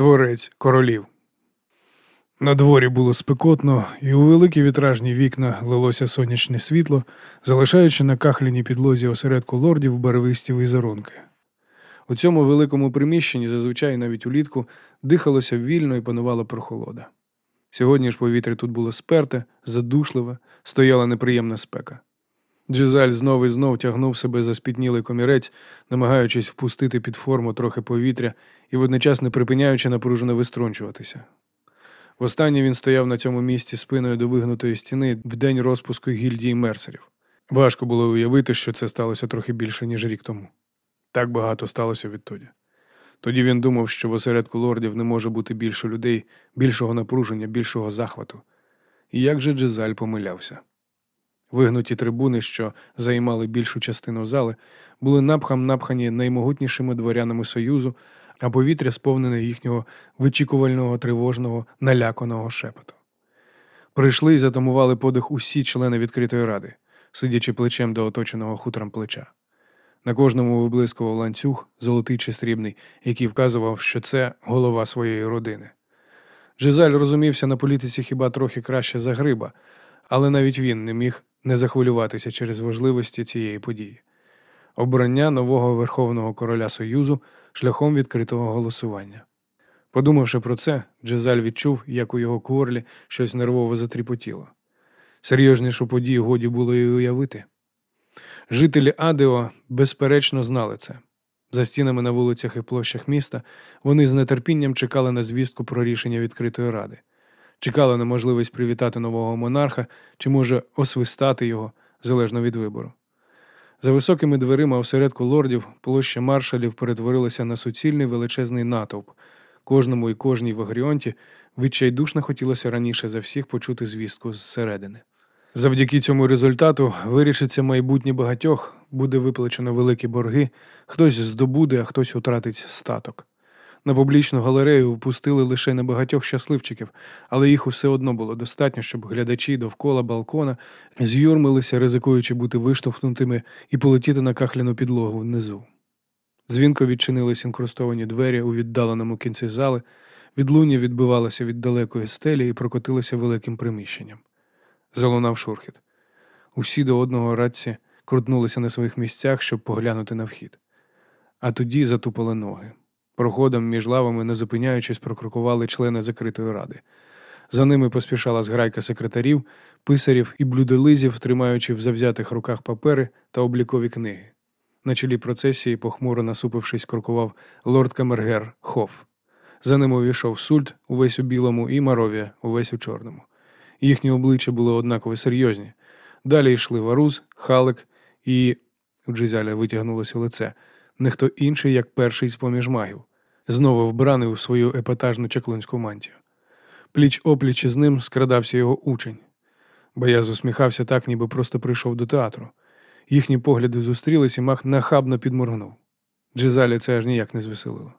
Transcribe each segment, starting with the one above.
творець королів. На дворі було спекотно, і у великі вітражні вікна лилося сонячне світло, залишаючи на кахляній підлозі осередку лордів барвисті візерунки. У цьому великому приміщенні, зазвичай навіть улітку, дихалося вільно і панувала прохолода. Сьогодні ж повітря тут було сперте, задушливе, стояла неприємна спека. Джизаль знов і знов тягнув себе за спітнілий комірець, намагаючись впустити під форму трохи повітря і водночас не припиняючи напружено виструнчуватися. Востаннє він стояв на цьому місці спиною до вигнутої стіни в день розпуску гільдії мерсерів. Важко було уявити, що це сталося трохи більше, ніж рік тому. Так багато сталося відтоді. Тоді він думав, що в осередку лордів не може бути більше людей, більшого напруження, більшого захвату. І як же Джезаль помилявся. Вигнуті трибуни, що займали більшу частину зали, були напхам напхані наймогутнішими дворянами Союзу, а повітря сповнене їхнього вичікувального, тривожного, наляканого шепоту. Прийшли і затамували подих усі члени відкритої ради, сидячи плечем до оточеного хутром плеча. На кожному виблискував ланцюг, золотий чи срібний, який вказував, що це голова своєї родини. Джизаль розумівся на політиці хіба трохи краще за гриба, але навіть він не міг не захвилюватися через важливості цієї події. Обрання нового Верховного короля Союзу шляхом відкритого голосування. Подумавши про це, Джезаль відчув, як у його корлі щось нервово затріпотіло. Серйознішу подію годі було й уявити. Жителі Адео безперечно знали це. За стінами на вулицях і площах міста вони з нетерпінням чекали на звістку про рішення відкритої ради, чекали на можливість привітати нового монарха чи, може, освистати його залежно від вибору. За високими дверима осередку лордів площа маршалів перетворилася на суцільний величезний натовп. Кожному і кожній в Агріонті відчайдушно хотілося раніше за всіх почути звістку зсередини. Завдяки цьому результату вирішиться майбутнє багатьох, буде виплачено великі борги, хтось здобуде, а хтось утратить статок. На публічну галерею впустили лише небагатьох щасливчиків, але їх усе одно було достатньо, щоб глядачі довкола балкона з'юрмилися, ризикуючи бути виштовхнутими і полетіти на кахляну підлогу внизу. Дзвінко відчинились інкрустовані двері у віддаленому кінці зали, відлуння відбивалося від далекої стелі і прокотилося великим приміщенням. Залунав шурхіт. Усі до одного радці крутнулися на своїх місцях, щоб поглянути на вхід. А тоді затупали ноги. Проходом між лавами, не зупиняючись, прокрокували члени закритої ради. За ними поспішала зграйка секретарів, писарів і блюдолизів, тримаючи в завзятих руках папери та облікові книги. На чолі процесії, похмуро насупившись, крокував лорд Камергер Хоф. За ним увійшов сульт увесь у білому і Маровія увесь у чорному. Їхні обличчя були однаково серйозні. Далі йшли Варуз, Халик і. у Джизяля витягнулося лице, не хто інший, як перший з поміж магів, знову вбраний у свою епатажну чаклунську мантію. Пліч опліч із ним скрадався його учень. Бояз усміхався так, ніби просто прийшов до театру. Їхні погляди зустрілись і мах нахабно підморгнув. Джизалі це аж ніяк не звеселило.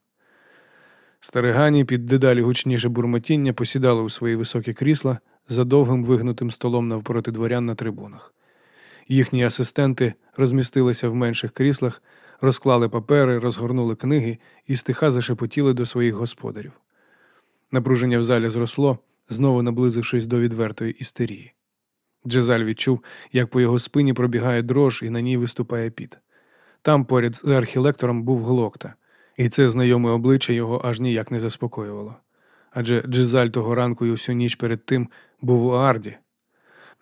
Старигані під дедалі гучніше бурмотіння посідали у свої високі крісла за довгим вигнутим столом навпроти дворян на трибунах. Їхні асистенти розмістилися в менших кріслах, розклали папери, розгорнули книги і стиха зашепотіли до своїх господарів. Напруження в залі зросло, знову наблизившись до відвертої істерії. Джезаль відчув, як по його спині пробігає дрож і на ній виступає піт. Там поряд з архілектором був глокта, і це знайоме обличчя його аж ніяк не заспокоювало. Адже Джезаль того ранку і всю ніч перед тим був у Арді.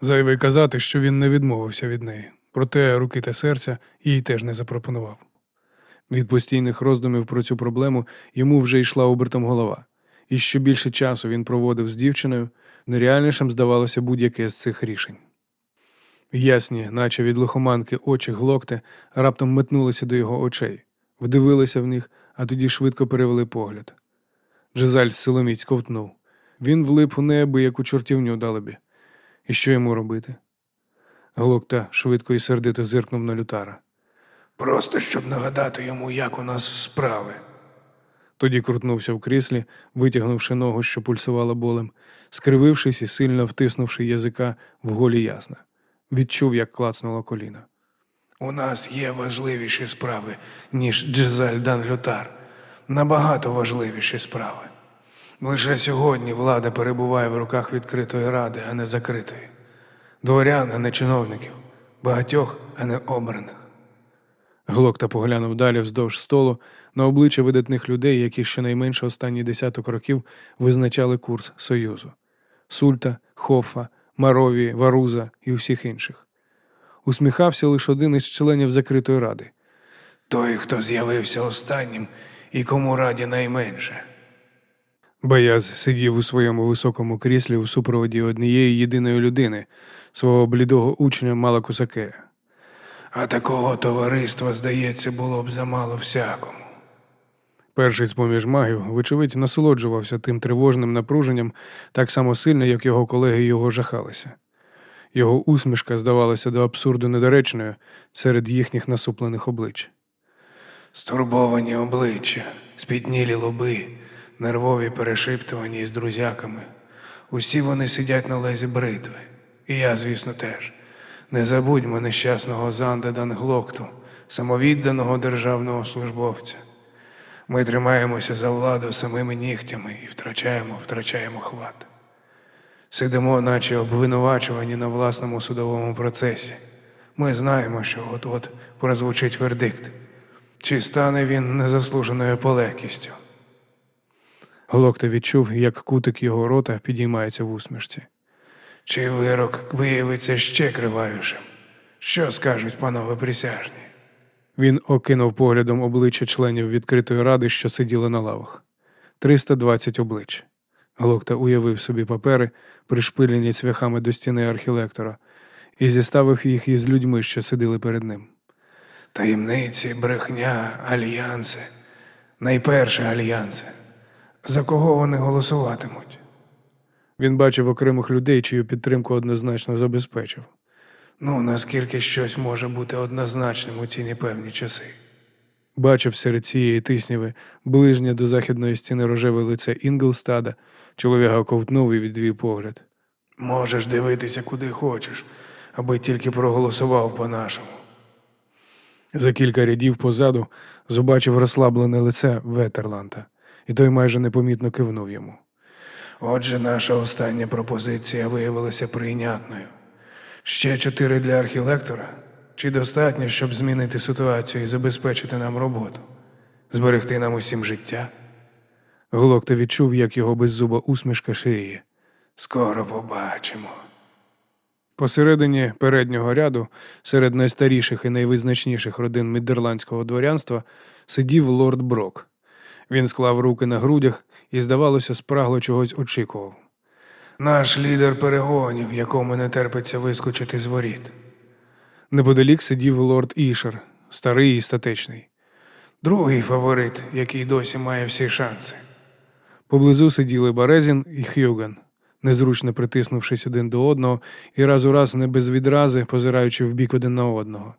Зайвий казати, що він не відмовився від неї, проте руки та серця їй теж не запропонував. Від постійних роздумів про цю проблему йому вже йшла обертом голова, і що більше часу він проводив з дівчиною, нереальнішим здавалося будь-яке з цих рішень. Ясні, наче від лихоманки очі глокте, раптом метнулися до його очей, вдивилися в них, а тоді швидко перевели погляд. Джезаль силоміць ковтнув. Він влип у неби, як у чортівню далебі. І що йому робити? Глокта швидко і сердито зиркнув на лютара. Просто щоб нагадати йому, як у нас справи. Тоді крутнувся в кріслі, витягнувши ногу, що пульсувала болем, скривившись і сильно втиснувши язика в голі ясна. Відчув, як клацнуло коліна. У нас є важливіші справи, ніж Джезаль Дан Лютар. Набагато важливіші справи. Лише сьогодні влада перебуває в руках відкритої ради, а не закритої. Дворян, а не чиновників, багатьох, а не обраних. Глокта поглянув далі вздовж столу на обличчя видатних людей, які щонайменше останні десяток років визначали курс Союзу Сульта, Хофа, Марові, Варуза і усіх інших. Усміхався лише один із членів закритої ради. Той, хто з'явився останнім і кому раді найменше. Баяз сидів у своєму високому кріслі у супроводі однієї єдиної людини, свого блідого учня Малакусакея. А такого товариства, здається, було б замало всякому. Перший з поміж магів, вочевидь, насолоджувався тим тривожним напруженням так само сильно, як його колеги його жахалися. Його усмішка здавалася до абсурду недоречною серед їхніх насуплених облич. Стурбовані обличчя, спітнілі лоби, нервові перешиптування із друзяками. Усі вони сидять на лезі бритви. І я, звісно, теж. Не забудьмо нещасного Занда Данглокту, самовідданого державного службовця. Ми тримаємося за владу самими нігтями і втрачаємо, втрачаємо хват. Сидимо, наче обвинувачувані на власному судовому процесі. Ми знаємо, що от-от прозвучить вердикт. Чи стане він незаслуженою полегкістю? Глокта відчув, як кутик його рота підіймається в усмішці. Чи вирок виявиться ще кривавішим? Що скажуть панове присяжні? Він окинув поглядом обличчя членів відкритої ради, що сиділи на лавах. 320 облич. Глокта уявив собі папери, пришпилені цвяхами до стіни архілектора, і зіставив їх із людьми, що сиділи перед ним. Таємниці, брехня, альянси. Найперше альянси. За кого вони голосуватимуть? Він бачив окремих людей, чию підтримку однозначно забезпечив. Ну, наскільки щось може бути однозначним у ці непевні часи. Бачив серед цієї тисняви ближнє до західної стіни рожеве лице Інглстада, чоловіка ковтнув і відвів погляд. Можеш дивитися куди хочеш, аби тільки проголосував по-нашому. За кілька рядів позаду зубачив розслаблене лице Ветерланта, і той майже непомітно кивнув йому. Отже, наша остання пропозиція виявилася прийнятною. Ще чотири для архілектора? Чи достатньо, щоб змінити ситуацію і забезпечити нам роботу, зберегти нам усім життя? Глокта відчув, як його беззуба усмішка ширіє. Скоро побачимо. Посередині переднього ряду, серед найстаріших і найвизначніших родин мідерландського дворянства, сидів лорд Брок. Він склав руки на грудях і, здавалося, спрагло чогось очікував. Наш лідер перегонів, якому не терпиться вискочити з воріт. Неподалік сидів лорд Ішер, старий і статечний. Другий фаворит, який досі має всі шанси. Поблизу сиділи Березін і Х'юган, незручно притиснувшись один до одного і раз у раз не без відрази, позираючи в бік один на одного.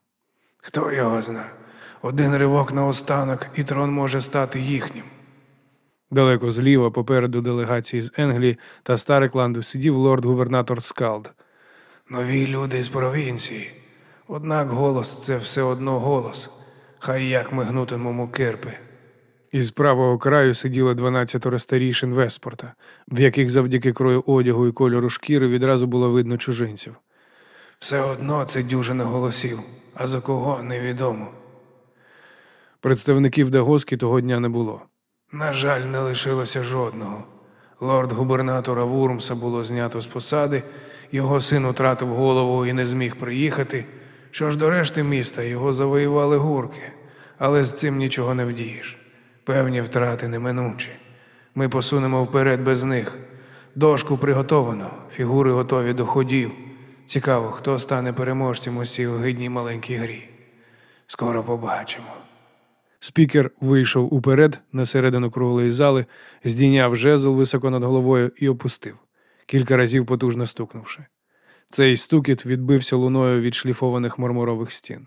Хто його зна? Один ривок на останок, і трон може стати їхнім. Далеко зліва, попереду делегації з Енглії та Старекланду сидів лорд-губернатор Скалд. Нові люди з провінції. Однак голос це все одно голос. Хай як ми гнутимемо кирпи. Із правого краю сиділо дванадцятеро старішин Веспорта, в яких завдяки крою одягу і кольору шкіри відразу було видно чужинців. Все одно це дюжина голосів, а за кого невідомо. Представників Дагоски того дня не було. На жаль, не лишилося жодного. Лорд-губернатора Вурмса було знято з посади, його син утратив голову і не зміг приїхати. Що ж до решти міста його завоювали гурки, але з цим нічого не вдієш. Певні втрати неминучі. Ми посунемо вперед без них. Дошку приготовано, фігури готові до ходів. Цікаво, хто стане переможцем у цій огидній маленькій грі. Скоро побачимо. Спікер вийшов уперед на середину круглої зали, здійняв жезл високо над головою і опустив, кілька разів потужно стукнувши. Цей стукіт відбився луною від шліфованих мармурових стін.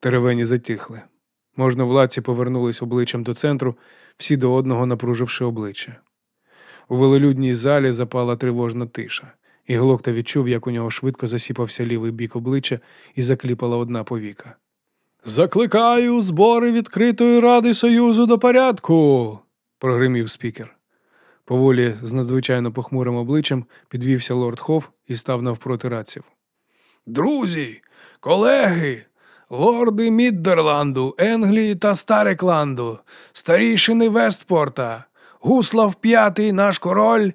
Теревені затихли. Можновладці повернулись обличчям до центру, всі до одного напруживши обличчя. У велелюдній залі запала тривожна тиша, і Глокта відчув, як у нього швидко засіпався лівий бік обличчя і закліпала одна повіка. Закликаю збори відкритої ради Союзу до порядку, прогримів спікер. Поволі з надзвичайно похмурим обличчям підвівся лорд Хофф і став навпроти раців. Друзі, колеги, лорди Міддерланду, Енглії та Старекланду, старішини Вестпорта, Гуслав П'ятий, наш король,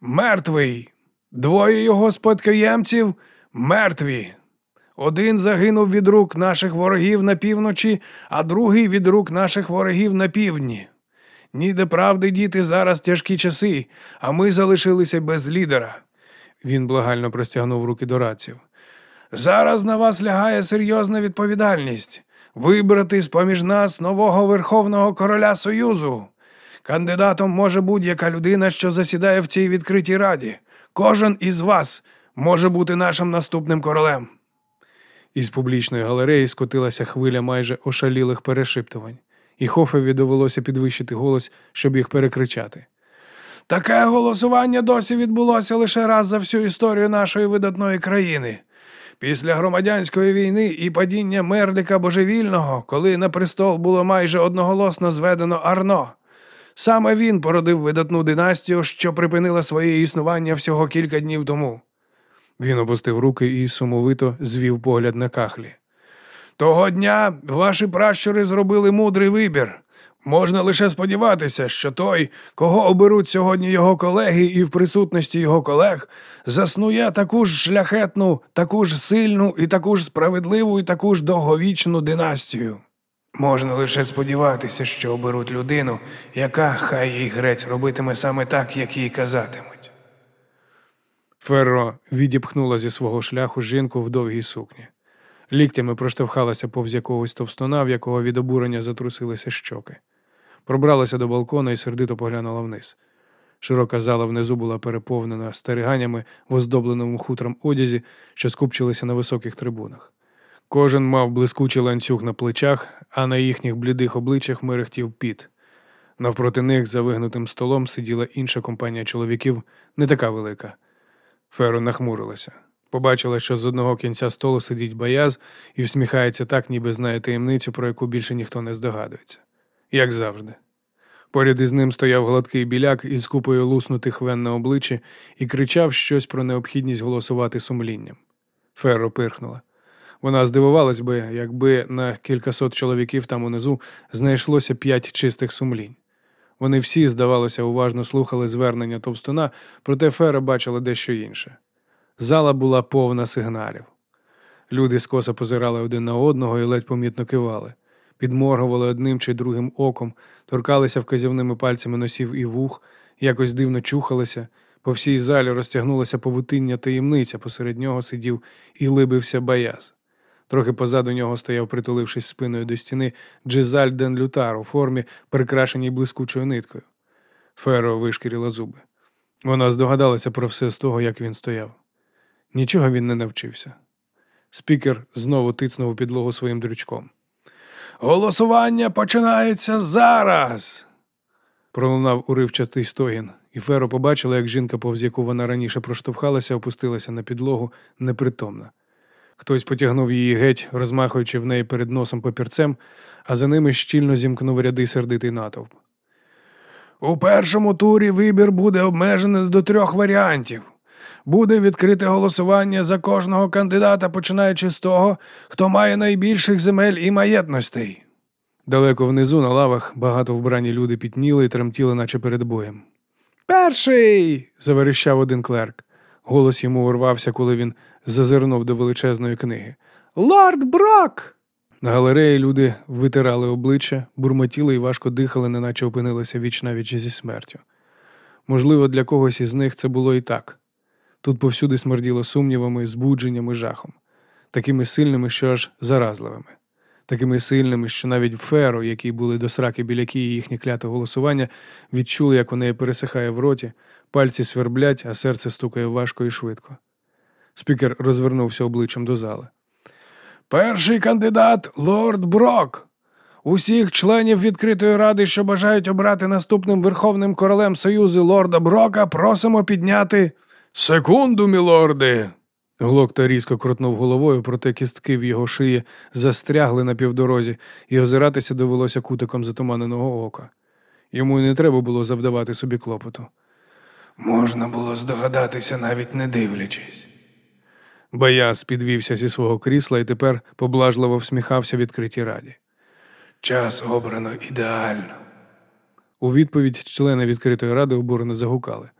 мертвий. Двоє його спадкоємців мертві. Один загинув від рук наших ворогів на півночі, а другий від рук наших ворогів на півдні. Ніде правди діти зараз тяжкі часи, а ми залишилися без лідера. Він благально простягнув руки до раців. Зараз на вас лягає серйозна відповідальність вибрати з поміж нас нового Верховного короля Союзу. Кандидатом може будь-яка людина, що засідає в цій відкритій раді. Кожен із вас може бути нашим наступним королем. Із публічної галереї скотилася хвиля майже ошалілих перешиптувань, і Хофеві довелося підвищити голос, щоб їх перекричати. Таке голосування досі відбулося лише раз за всю історію нашої видатної країни. Після громадянської війни і падіння Мерліка Божевільного, коли на престол було майже одноголосно зведено Арно. Саме він породив видатну династію, що припинила своє існування всього кілька днів тому. Він опустив руки і сумовито звів погляд на кахлі. Того дня ваші пращури зробили мудрий вибір. Можна лише сподіватися, що той, кого оберуть сьогодні його колеги і в присутності його колег, заснує таку ж шляхетну, таку ж сильну і таку ж справедливу і таку ж довговічну династію. Можна лише сподіватися, що оберуть людину, яка, хай їй грець, робитиме саме так, як їй казатимуть. Ферро відіпхнула зі свого шляху жінку в довгій сукні. Ліктями проштовхалася повз якогось товстуна, в якого від обурення затрусилися щоки. Пробралася до балкона і сердито поглянула вниз. Широка зала внизу була переповнена стариганями в оздобленому хутром одязі, що скупчилися на високих трибунах. Кожен мав блискучий ланцюг на плечах, а на їхніх блідих обличчях мерехтів піт. Навпроти них за вигнутим столом сиділа інша компанія чоловіків, не така велика. Феро нахмурилася. Побачила, що з одного кінця столу сидить бояз і всміхається так, ніби знає таємницю, про яку більше ніхто не здогадується. Як завжди. Поряд із ним стояв гладкий біляк із купою луснутих вен на обличчі і кричав щось про необхідність голосувати сумлінням. Ферро пирхнула. Вона здивувалась би, якби на кількасот чоловіків там унизу знайшлося п'ять чистих сумлінь. Вони всі, здавалося, уважно слухали звернення товстуна, проте Фера бачила дещо інше. Зала була повна сигналів. Люди скоса позирали один на одного і ледь помітно кивали, підморгували одним чи другим оком, торкалися вказівними пальцями носів і вух, якось дивно чухалися. По всій залі розтягнулася павутиння таємниця, посеред нього сидів і либився бояз. Трохи позаду нього стояв, притулившись спиною до стіни, Джизаль Ден Лютар у формі, прикрашеній блискучою ниткою. Феро вишкіріла зуби. Вона здогадалася про все з того, як він стояв. Нічого він не навчився. Спікер знову тицнув у підлогу своїм дрючком. Голосування починається зараз. Пролунав уривчастий стогін, і Феро побачила, як жінка, повз яку вона раніше проштовхалася, опустилася на підлогу непритомна. Хтось потягнув її геть, розмахуючи в неї перед носом папірцем, а за ними щільно зімкнув ряди сердитий натовп. У першому турі вибір буде обмежений до трьох варіантів. Буде відкрите голосування за кожного кандидата, починаючи з того, хто має найбільших земель і маєтностей. Далеко внизу на лавах багато вбрані люди пітніли і тремтіли, наче перед боєм. Перший. заверещав один клерк. Голос йому урвався, коли він зазирнув до величезної книги. Лорд Брок. На галереї люди витирали обличчя, бурмотіли і важко дихали, неначе опинилися віч навіч зі смертю. Можливо, для когось із них це було і так. Тут повсюди смерділо сумнівами, збудженням і жахом, такими сильними, що аж заразливими, такими сильними, що навіть феро, які були до сраки біляки і їхнє кляте голосування, відчули, як у неї пересихає в роті, пальці сверблять, а серце стукає важко і швидко. Спікер розвернувся обличчям до зали. Перший кандидат лорд Брок. Усіх членів відкритої ради, що бажають обрати наступним верховним королем Союзу лорда Брока, просимо підняти. Секунду, мілорди. Глокта різко крутнув головою, проте кістки в його шиї застрягли на півдорозі, і озиратися довелося кутиком затуманеного ока. Йому й не треба було завдавати собі клопоту. Можна було здогадатися, навіть не дивлячись. Бояз підвівся зі свого крісла і тепер поблажливо всміхався відкритій раді. Час обрано ідеально. У відповідь члени відкритої ради обурено загукали.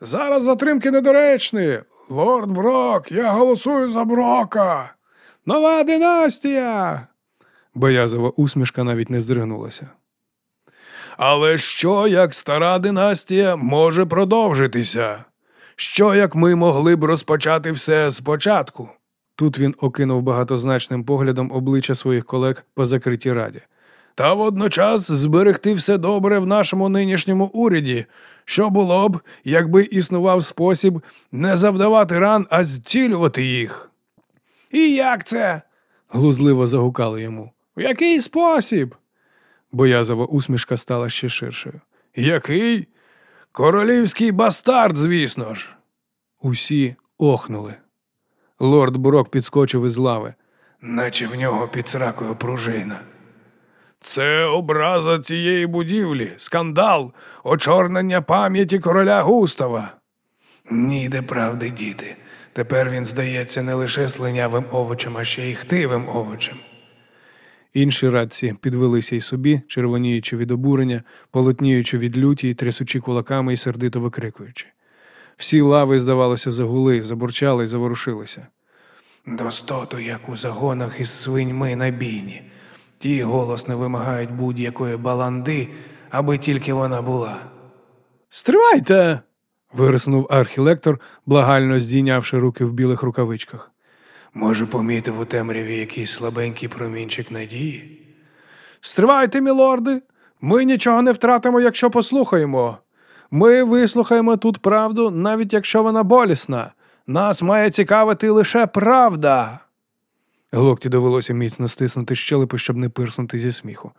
Зараз затримки недоречні. Лорд Брок, я голосую за Брока. Нова династія. Боязова усмішка навіть не здригнулася. Але що, як стара династія може продовжитися? Що як ми могли б розпочати все спочатку? Тут він окинув багатозначним поглядом обличчя своїх колег по закритій раді. Та водночас зберегти все добре в нашому нинішньому уряді. Що було б, якби існував спосіб не завдавати ран, а зцілювати їх? І як це? глузливо загукали йому. В який спосіб? Боязова усмішка стала ще ширшою. Який? Королівський бастард, звісно ж. Усі охнули. Лорд Бурок підскочив із лави. Наче в нього під сракою пружина. Це образа цієї будівлі, скандал, очорнення пам'яті короля Густава. Ніде правди, діти. Тепер він здається не лише слинявим овочем, а ще й хтивим овочем. Інші радці підвелися й собі, червоніючи від обурення, полотніючи від люті, трясучи кулаками і сердито викрикуючи. Всі лави, здавалося, загули, забурчали й заворушилися. Достоту, як у загонах із свиньми на бійні. Ті голосно вимагають будь-якої баланди, аби тільки вона була. Стривайте. вириснув архілектор, благально здійнявши руки в білих рукавичках. Може, помітив у темряві якийсь слабенький промінчик надії? Стривайте, мілорди, ми нічого не втратимо, якщо послухаємо. Ми вислухаємо тут правду, навіть якщо вона болісна. Нас має цікавити лише правда. Глокті довелося міцно стиснути щелепи, щоб не пирснути зі сміху.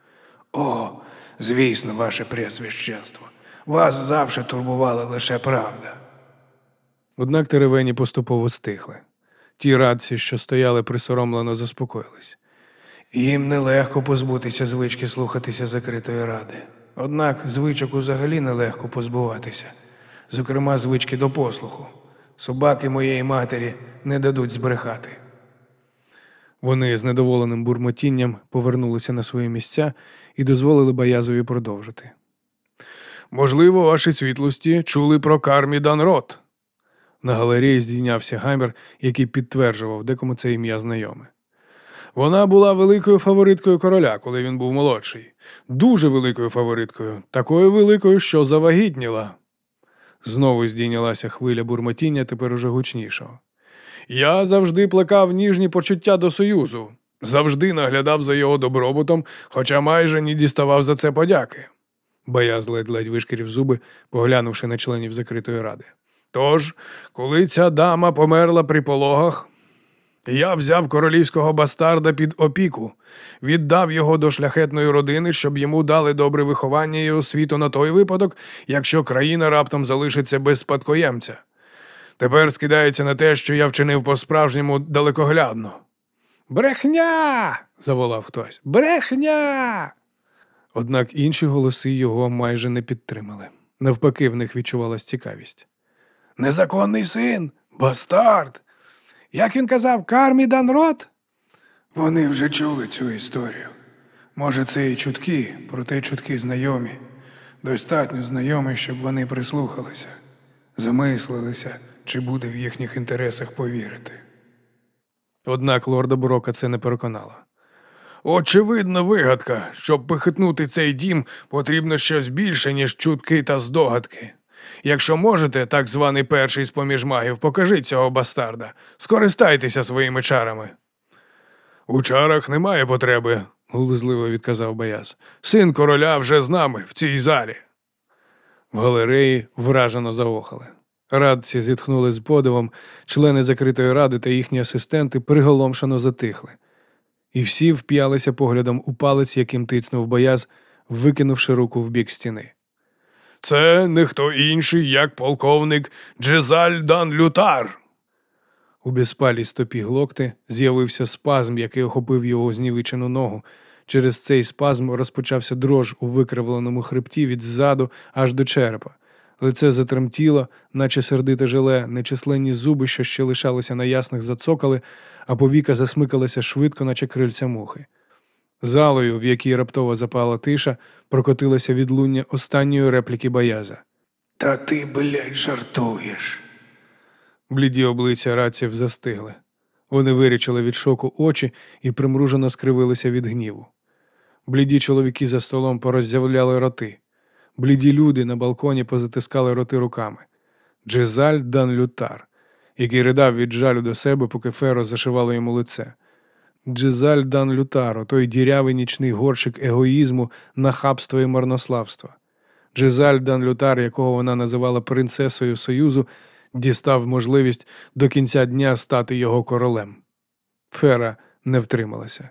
О, звісно, ваше пресвященство. Вас завжди турбувала лише правда. Однак теревені поступово стихли. Ті радці, що стояли присоромлено, заспокоїлись. Їм нелегко позбутися звички слухатися закритої ради. Однак звичок взагалі нелегко позбуватися, зокрема, звички до послуху. Собаки моєї матері не дадуть збрехати. Вони з недоволеним бурмотінням повернулися на свої місця і дозволили Боязові продовжити. Можливо, ваші світлості чули про Кармі Данрот. На галереї здійнявся гамір, який підтверджував, декому це ім'я знайоме. Вона була великою фавориткою короля, коли він був молодший, дуже великою фавориткою, такою великою, що завагітніла. Знову здійнялася хвиля бурмотіння, тепер уже гучнішого. Я завжди плекав ніжні почуття до Союзу, завжди наглядав за його добробутом, хоча майже не діставав за це подяки. Бояз ледь-ледь вишкірів зуби, поглянувши на членів закритої ради. Тож, коли ця дама померла при пологах, я взяв королівського бастарда під опіку, віддав його до шляхетної родини, щоб йому дали добре виховання і освіту на той випадок, якщо країна раптом залишиться без спадкоємця. Тепер скидається на те, що я вчинив по-справжньому далекоглядно. Брехня. заволав хтось. Брехня. Однак інші голоси його майже не підтримали. Навпаки, в них відчувалась цікавість. Незаконний син, бастард. Як він казав, Кармі Данрот? Вони вже чули цю історію. Може, це і чутки, проте чутки знайомі. Достатньо знайомі, щоб вони прислухалися, замислилися, чи буде в їхніх інтересах повірити. Однак лорда Брока це не переконало. Очевидна вигадка, щоб похитнути цей дім, потрібно щось більше, ніж чутки та здогадки. Якщо можете, так званий перший з поміж магів, покажіть цього бастарда, скористайтеся своїми чарами. У чарах немає потреби, глузливо відказав Бояз. Син короля вже з нами в цій залі. В галереї вражено заохали. Радці зітхнули з подивом, члени закритої ради та їхні асистенти приголомшено затихли. І всі вп'ялися поглядом у палець, яким тицнув бояз, викинувши руку в бік стіни. Це не хто інший, як полковник Джезаль Дан Лютар. У безпалій стопі глокти з'явився спазм, який охопив його знівечену ногу. Через цей спазм розпочався дрож у викривленому хребті від ззаду аж до черепа. Лице затремтіло, наче сердите желе, нечисленні зуби, що ще лишалися на ясних, зацокали, а повіка засмикалися швидко, наче крильця мухи. Залою, в якій раптово запала тиша, прокотилося відлуння останньої репліки Бояза. Та ти, блядь, жартуєш. Бліді обличчя раців застигли. Вони вирічили від шоку очі і примружено скривилися від гніву. Бліді чоловіки за столом пороззявляли роти. Бліді люди на балконі позатискали роти руками. Джезаль Дан Лютар, який ридав від жалю до себе, поки Феро зашивало йому лице. Джезаль Дан Лютаро, той дірявий нічний горщик егоїзму, нахабства і марнославства. Джезаль Дан Лютар, якого вона називала принцесою Союзу, дістав можливість до кінця дня стати його королем. Фера не втрималася.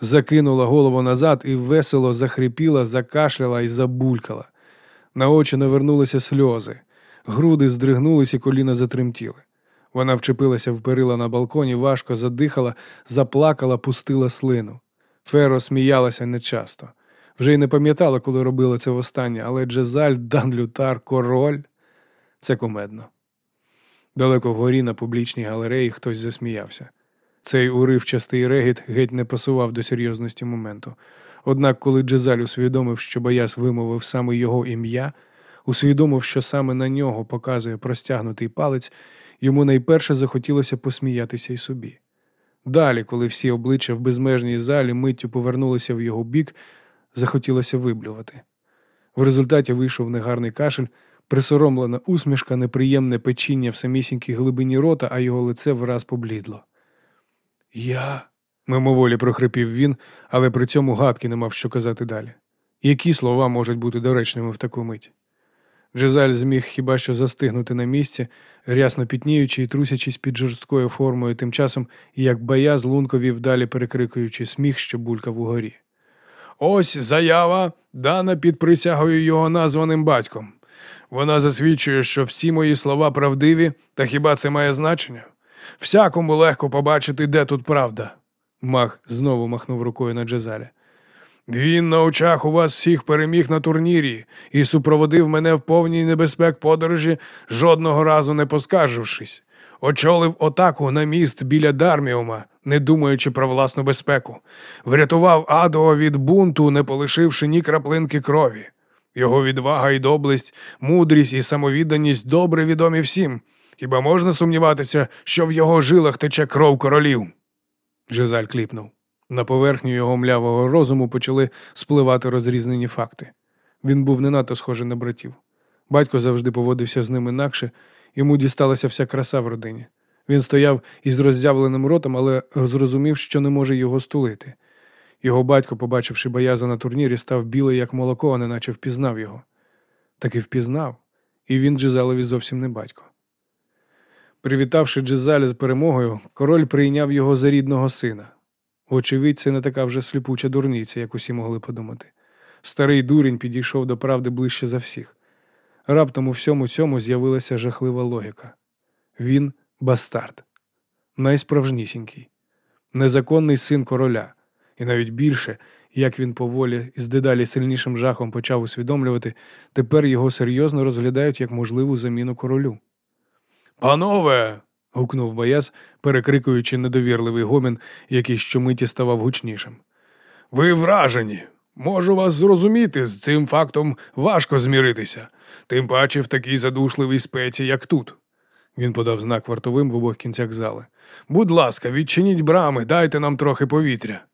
Закинула голову назад і весело захрипіла, закашляла і забулькала. На очі навернулися сльози, груди здригнулись і коліна затремтіли. Вона вчепилася в перила на балконі, важко задихала, заплакала, пустила слину. Феро сміялася нечасто. Вже й не пам'ятала, коли робила це востаннє, але Джезаль, Дан Лютар, король це кумедно. Далеко вгорі на публічній галереї хтось засміявся. Цей уривчастий регіт геть не пасував до серйозності моменту. Однак, коли Джезаль усвідомив, що Бояс вимовив саме його ім'я, усвідомив, що саме на нього показує простягнутий палець, йому найперше захотілося посміятися й собі. Далі, коли всі обличчя в безмежній залі миттю повернулися в його бік, захотілося виблювати. В результаті вийшов негарний кашель, присоромлена усмішка, неприємне печіння в самісінькій глибині рота, а його лице враз поблідло. Я. мимоволі прохрипів він, але при цьому гадки не мав що казати далі. Які слова можуть бути доречними в таку мить? Джезаль зміг хіба що застигнути на місці, рясно пітніючи і трусячись під жорсткою формою, тим часом, як бая лунко вів далі перекрикуючи сміх, що булькав угорі. Ось заява, дана під присягою його названим батьком. Вона засвідчує, що всі мої слова правдиві, та хіба це має значення? Всякому легко побачити, де тут правда. Мах знову махнув рукою на Джезаля. Він на очах у вас всіх переміг на турнірі і супроводив мене в повній небезпек подорожі, жодного разу не поскаржившись. Очолив отаку на міст біля Дарміума, не думаючи про власну безпеку. Врятував Адо від бунту, не полишивши ні краплинки крові. Його відвага і доблесть, мудрість і самовідданість добре відомі всім. Хіба можна сумніватися, що в його жилах тече кров королів? Джезаль кліпнув. На поверхню його млявого розуму почали спливати розрізнені факти. Він був не надто схожий на братів. Батько завжди поводився з ним інакше, йому дісталася вся краса в родині. Він стояв із роззявленим ротом, але зрозумів, що не може його стулити. Його батько, побачивши бояза на турнірі, став білий, як молоко, а неначе впізнав його. Таки впізнав, і він Джезалові зовсім не батько. Привітавши Джезаля з перемогою, король прийняв його за рідного сина. Вочевидь, це не така вже сліпуча дурниця, як усі могли подумати. Старий дурень підійшов до правди ближче за всіх. Раптом у всьому цьому з'явилася жахлива логіка. Він бастард, найсправжнісінький, незаконний син короля, і навіть більше, як він поволі з дедалі сильнішим жахом почав усвідомлювати, тепер його серйозно розглядають як можливу заміну королю. Панове. Гукнув бояз, перекрикуючи недовірливий гомін, який щомиті ставав гучнішим. Ви вражені. Можу вас зрозуміти, з цим фактом важко зміритися, тим паче в такій задушливій спеці, як тут. Він подав знак вартовим в обох кінцях зали. Будь ласка, відчиніть брами, дайте нам трохи повітря.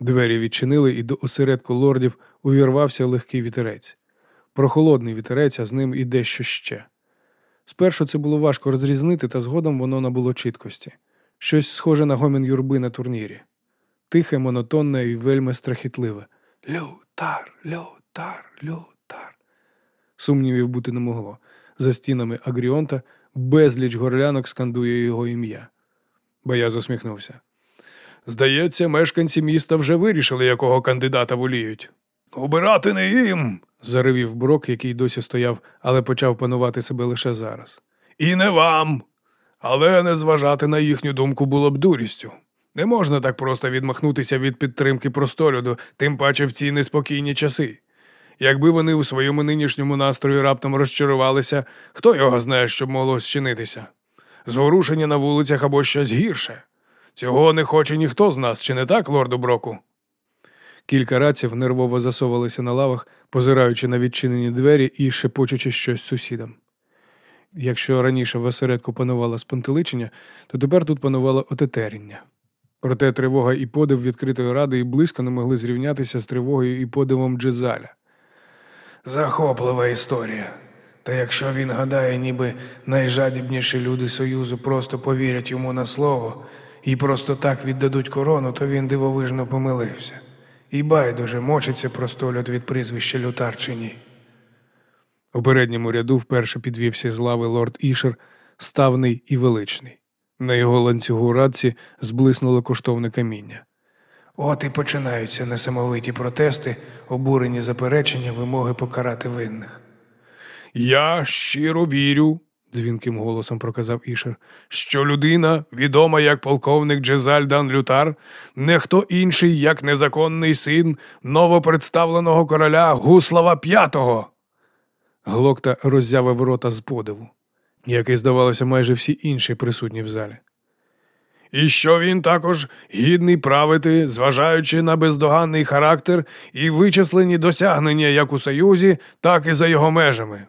Двері відчинили, і до осередку лордів увірвався легкий вітерець. Прохолодний вітерець, а з ним і дещо ще. Спершу це було важко розрізнити, та згодом воно набуло чіткості. Щось схоже на гомін юрби на турнірі. Тихе, монотонне і вельми страхітливе. Лютар, лютар, лютар. Сумнівів бути не могло. За стінами Агріонта безліч горлянок скандує його ім'я. Бояз усміхнувся. Здається, мешканці міста вже вирішили, якого кандидата воліють. Обирати не їм. Заривів Брок, який досі стояв, але почав панувати себе лише зараз. І не вам. Але не зважати на їхню думку було б дурістю. Не можна так просто відмахнутися від підтримки простолюду, тим паче в ці неспокійні часи. Якби вони у своєму нинішньому настрої раптом розчарувалися, хто його знає, що б могло зчинитися? Зворушення на вулицях або щось гірше. Цього не хоче ніхто з нас, чи не так, лорду Броку? Кілька раців нервово засовувалися на лавах, позираючи на відчинені двері і шепочучи щось сусідам. Якщо раніше в осередку панувало спантеличення, то тепер тут панувало отетеріння. Проте тривога і подив відкритої ради і близько не могли зрівнятися з тривогою і подивом Джезаля. Захоплива історія. Та якщо він гадає, ніби найжадібніші люди Союзу просто повірять йому на слово і просто так віддадуть корону, то він дивовижно помилився. І байдуже мочиться простолюд від прізвища Лютар чи ні. У передньому ряду вперше підвівся з лави лорд Ішер, ставний і величний. На його ланцюгу радці зблиснуло коштовне каміння. От і починаються несамовиті протести, обурені заперечення, вимоги покарати винних. Я щиро вірю, дзвінким голосом проказав Ішер, що людина, відома як полковник Джезальдан Лютар, не хто інший, як незаконний син новопредставленого короля Гуслава П'ятого. Глокта роззявив рота з подиву, як і здавалося, майже всі інші присутні в залі. І що він також гідний правити, зважаючи на бездоганний характер і вичислені досягнення як у Союзі, так і за його межами.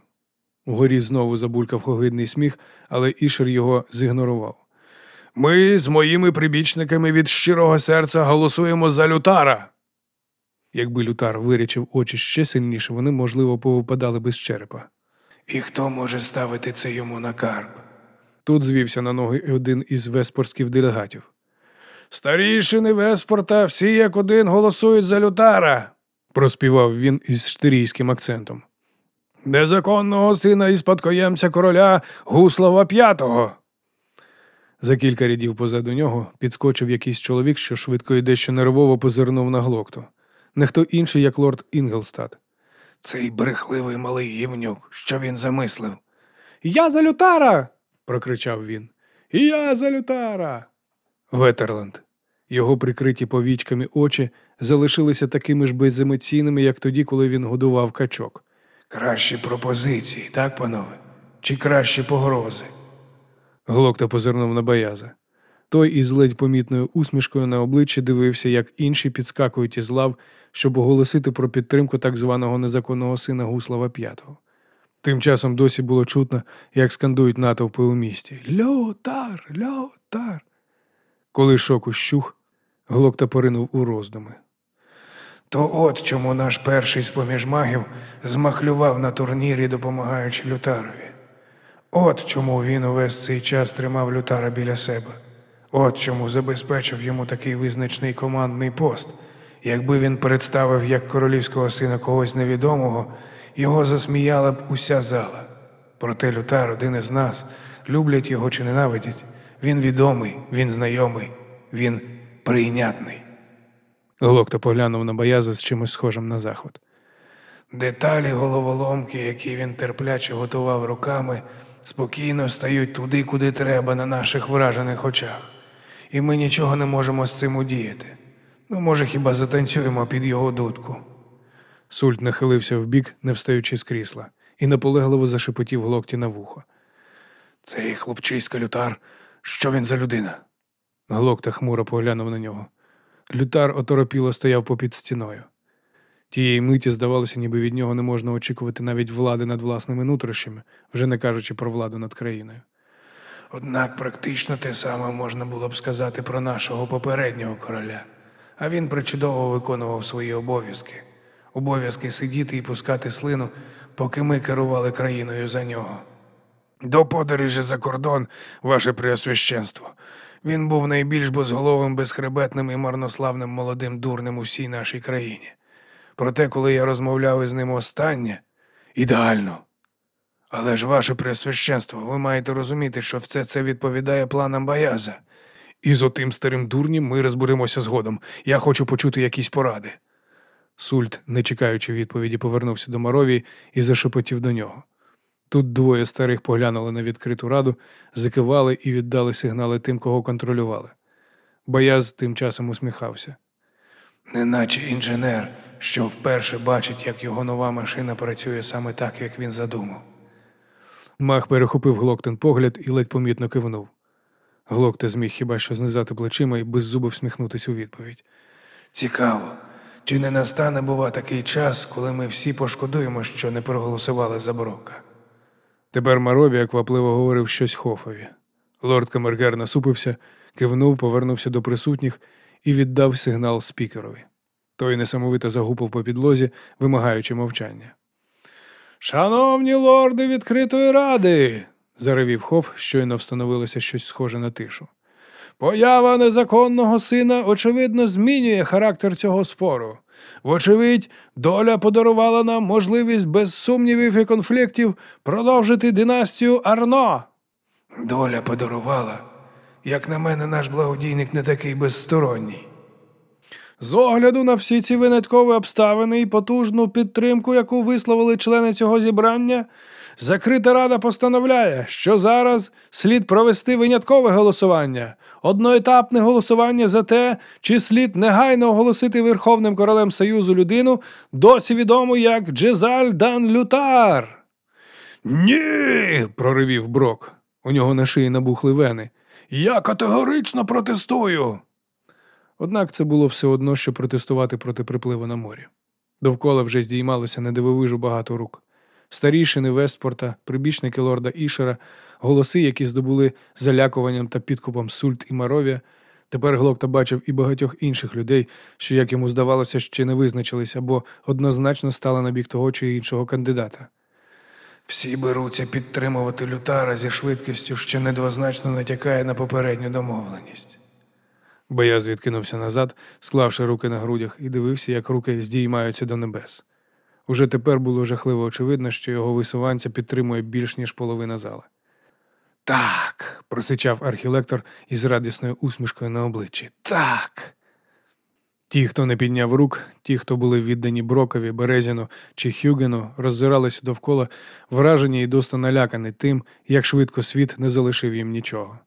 Угорі знову забулькав хогидний сміх, але Ішер його зігнорував. Ми з моїми прибічниками від щирого серця голосуємо за Лютара. Якби Лютар вирячив очі ще сильніше, вони, можливо, повипадали без черепа. І хто може ставити це йому на карп? Тут звівся на ноги один із веспорських делегатів. Старішини Веспорта всі як один голосують за Лютара, проспівав він із штирійським акцентом. Незаконного сина і спадкоємця короля Гуслава П'ятого. За кілька рядів позаду нього підскочив якийсь чоловік, що швидко і дещо нервово позирнув на глокту. Не хто інший, як лорд Інгелстад. Цей брехливий малий гівнюк, що він замислив? Я за Лютара. прокричав він. Я за Лютара. Ветерленд. Його прикриті повічками очі залишилися такими ж беземоційними, як тоді, коли він годував качок. Кращі пропозиції, так, панове? Чи кращі погрози? Глокта позирнув на Баяза. Той із ледь помітною усмішкою на обличчі дивився, як інші підскакують із лав, щоб оголосити про підтримку так званого незаконного сина Гуслава П'ятого. Тим часом досі було чутно, як скандують натовпи у місті Льотар, льотар. Коли шок ущух, Глокта поринув у роздуми. То от чому наш перший з-поміж магів змахлював на турнірі, допомагаючи Лютарові. От чому він увесь цей час тримав Лютара біля себе. От чому забезпечив йому такий визначний командний пост. Якби він представив як королівського сина когось невідомого, його засміяла б уся зала. Проте Лютар, один із нас, люблять його чи ненавидять. Він відомий, він знайомий, він прийнятний. Глокта поглянув на Баяза з чимось схожим на захват. Деталі головоломки, які він терпляче готував руками, спокійно стають туди, куди треба, на наших вражених очах. І ми нічого не можемо з цим удіяти. Ну, може, хіба затанцюємо під його дудку. Сульт нахилився вбік, не встаючи з крісла, і наполегливо зашепотів глокті на вухо. Цей хлопчисько лютар, що він за людина? Глокта хмуро поглянув на нього. Лютар оторопіло стояв попід стіною. Тієї миті здавалося, ніби від нього не можна очікувати навіть влади над власними нутрощами, вже не кажучи про владу над країною. Однак практично те саме можна було б сказати про нашого попереднього короля, а він причудово виконував свої обов'язки. Обов'язки сидіти і пускати слину, поки ми керували країною за нього. До подорожі за кордон, ваше преосвященство. Він був найбільш безголовим, безхребетним і марнославним молодим дурнем у всій нашій країні. Проте, коли я розмовляв із ним останнє, ідеально. Але ж, ваше преосвященство, ви маєте розуміти, що все це відповідає планам Баяза. І з отим старим дурнім ми розберемося згодом. Я хочу почути якісь поради. Сульт, не чекаючи відповіді, повернувся до Марові і зашепотів до нього. Тут двоє старих поглянули на відкриту раду, закивали і віддали сигнали тим, кого контролювали. Бояз тим часом усміхався. Неначе інженер, що вперше бачить, як його нова машина працює саме так, як він задумав. Мах перехопив Глоктен погляд і ледь помітно кивнув. Глокте зміг хіба що знизати плечима і беззубо всміхнутися у відповідь. Цікаво, чи не настане, бува, такий час, коли ми всі пошкодуємо, що не проголосували за Брока? Тепер Марові квапливо говорив щось Хофові. Лорд Камергер насупився, кивнув, повернувся до присутніх і віддав сигнал спікерові. Той несамовито загупав по підлозі, вимагаючи мовчання. Шановні лорди відкритої ради. заревів Хоф, щойно встановилося щось схоже на тишу. Поява незаконного сина, очевидно, змінює характер цього спору. Вочевидь, доля подарувала нам можливість без сумнівів і конфліктів продовжити династію Арно. Доля подарувала. Як на мене, наш благодійник не такий безсторонній. З огляду на всі ці виняткові обставини і потужну підтримку, яку висловили члени цього зібрання, закрита рада постановляє, що зараз слід провести виняткове голосування, одноетапне голосування за те, чи слід негайно оголосити Верховним королем Союзу людину, досі відому як Джезаль Дан Лютар. Ні. проривів Брок. У нього на шиї набухли вени. Я категорично протестую. Однак це було все одно, що протестувати проти припливу на морі. Довкола вже здіймалося недивовижу багато рук. Старішини Вестпорта, прибічники лорда Ішера, голоси, які здобули залякуванням та підкупом Сульт і Маровія. Тепер Глокта бачив і багатьох інших людей, що, як йому здавалося, ще не визначились або однозначно стали на бік того чи іншого кандидата. Всі беруться підтримувати Лютара зі швидкістю, що недвозначно натякає на попередню домовленість. Бояз відкинувся назад, склавши руки на грудях, і дивився, як руки здіймаються до небес. Уже тепер було жахливо очевидно, що його висуванця підтримує більш ніж половина зали. Так, просичав архілектор із радісною усмішкою на обличчі. Так. Ті, хто не підняв рук, ті, хто були віддані Брокові, Березіну чи Хюгену, роззиралися довкола, вражені і доста налякані тим, як швидко світ не залишив їм нічого.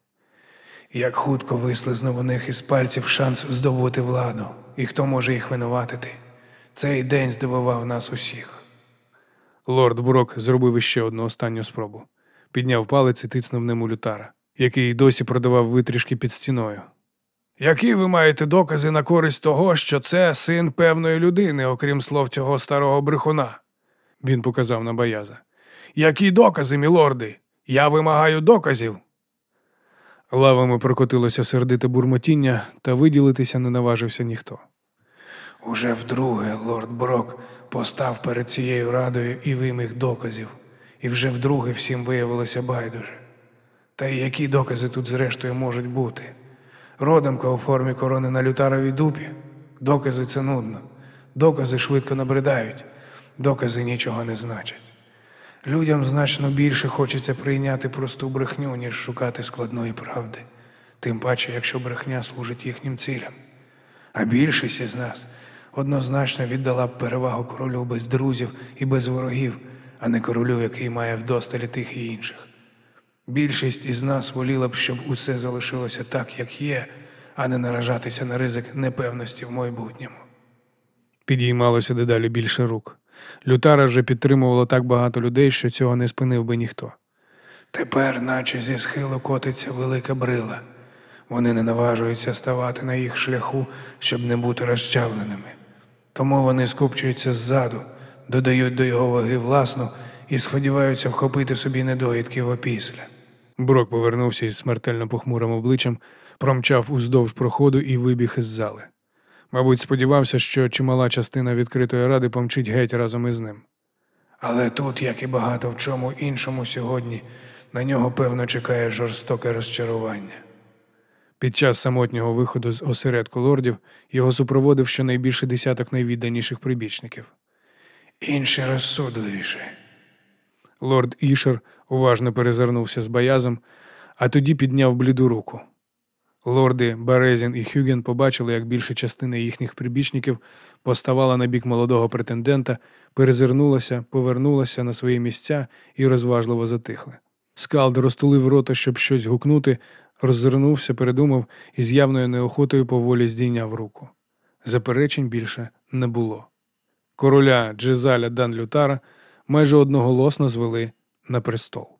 Як хутко вислизнув у них із пальців шанс здобути владу, і хто може їх винуватити. Цей день здивував нас усіх. Лорд Брок зробив іще одну останню спробу. Підняв палець і тицнув ним у лютара, який досі продавав витрішки під стіною. Які ви маєте докази на користь того, що це син певної людини, окрім слов цього старого брехуна? Він показав на Бояза. Які докази, мілорди? Я вимагаю доказів. Лавами прокотилося сердите бурмотіння, та виділитися не наважився ніхто. Уже вдруге лорд Брок постав перед цією радою і виміг доказів, і вже вдруге всім виявилося байдуже. Та й які докази тут зрештою можуть бути? Родимка у формі корони на лютаровій дупі. Докази це нудно. Докази швидко набридають, докази нічого не значать. Людям значно більше хочеться прийняти просту брехню, ніж шукати складної правди, тим паче, якщо брехня служить їхнім цілям. А більшість із нас однозначно віддала б перевагу королю без друзів і без ворогів, а не королю, який має вдосталі тих і інших. Більшість із нас воліла б, щоб усе залишилося так, як є, а не наражатися на ризик непевності в майбутньому. Підіймалося дедалі більше рук. Лютара вже підтримувало так багато людей, що цього не спинив би ніхто. Тепер, наче зі схилу котиться велика брила. Вони не наважуються ставати на їх шляху, щоб не бути розчавленими. Тому вони скупчуються ззаду, додають до його ваги власну і сподіваються вхопити собі недоїдків опісля. Брок повернувся із смертельно похмурим обличчям, промчав уздовж проходу і вибіг із зали. Мабуть, сподівався, що чимала частина відкритої ради помчить геть разом із ним. Але тут, як і багато в чому іншому сьогодні, на нього певно чекає жорстоке розчарування. Під час самотнього виходу з осередку лордів його супроводив щонайбільше десяток найвідданіших прибічників. Інші розсудливіші. Лорд Ішер уважно перезирнувся з Баязом, а тоді підняв бліду руку. Лорди Березін і Хюґен побачили, як більша частина їхніх прибічників поставала на бік молодого претендента, перезирнулася, повернулася на свої місця і розважливо затихли. Скалд розтулив рота, щоб щось гукнути, роззирнувся, передумав і з явною неохотою поволі здійняв руку. Заперечень більше не було. короля Джезаля Данлютара майже одноголосно звели на престол.